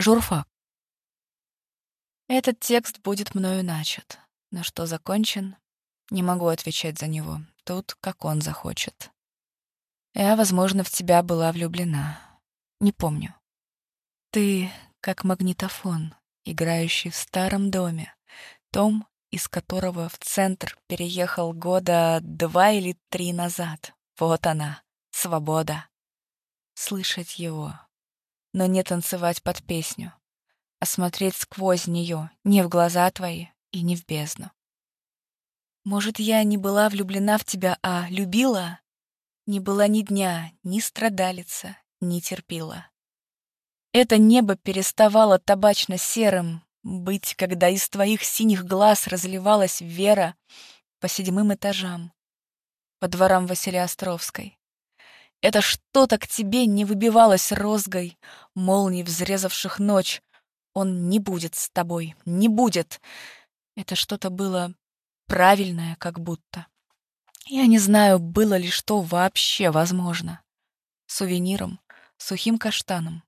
Журфак. Этот текст будет мною начат, но что закончен, не могу отвечать за него. Тут, как он захочет. Я, возможно, в тебя была влюблена. Не помню. Ты как магнитофон, играющий в старом доме, том, из которого в центр переехал года два или три назад. Вот она, свобода. Слышать его, но не танцевать под песню, а смотреть сквозь нее, не в глаза твои и не в бездну. Может, я не была влюблена в тебя, а любила? Не была ни дня, ни страдалица, ни терпила. Это небо переставало табачно-серым быть, когда из твоих синих глаз разливалась вера по седьмым этажам, по дворам Василия Островской. Это что-то к тебе не выбивалось розгой, молний, взрезавших ночь. Он не будет с тобой, не будет. Это что-то было правильное, как будто. Я не знаю, было ли что вообще возможно. Сувениром, сухим каштаном,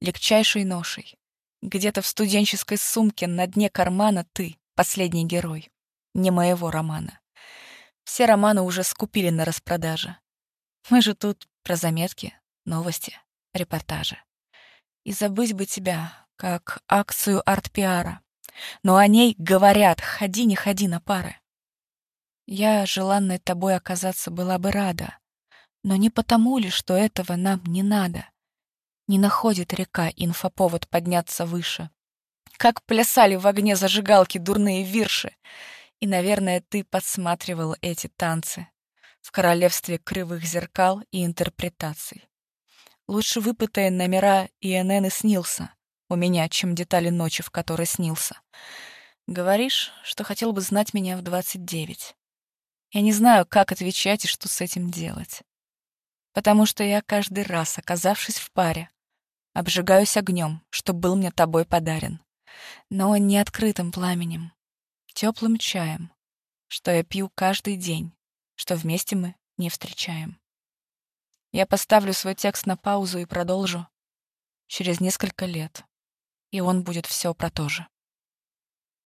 легчайшей ношей. Где-то в студенческой сумке на дне кармана ты, последний герой, не моего романа. Все романы уже скупили на распродаже. Мы же тут про заметки, новости, репортажи. И забыть бы тебя, как акцию арт-пиара. Но о ней говорят, ходи, не ходи на пары. Я, желанной тобой оказаться, была бы рада. Но не потому ли, что этого нам не надо? Не находит река инфоповод подняться выше. Как плясали в огне зажигалки дурные вирши. И, наверное, ты подсматривал эти танцы в королевстве кривых зеркал и интерпретаций. Лучше выпытай номера ИНН и снился у меня, чем детали ночи, в которой снился. Говоришь, что хотел бы знать меня в двадцать девять. Я не знаю, как отвечать и что с этим делать. Потому что я каждый раз, оказавшись в паре, обжигаюсь огнем, что был мне тобой подарен. Но не открытым пламенем, теплым чаем, что я пью каждый день, что вместе мы не встречаем. Я поставлю свой текст на паузу и продолжу через несколько лет, и он будет все про то же.